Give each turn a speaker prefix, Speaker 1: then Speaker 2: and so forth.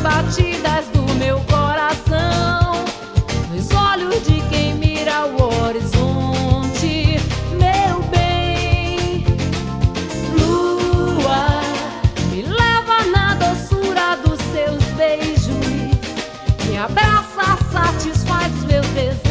Speaker 1: batidas do meu coração, nos olhos de quem mira o horizonte, meu bem. Lua, me leva na doçura dos seus beijos, me abraça, satisfaz meus desejos.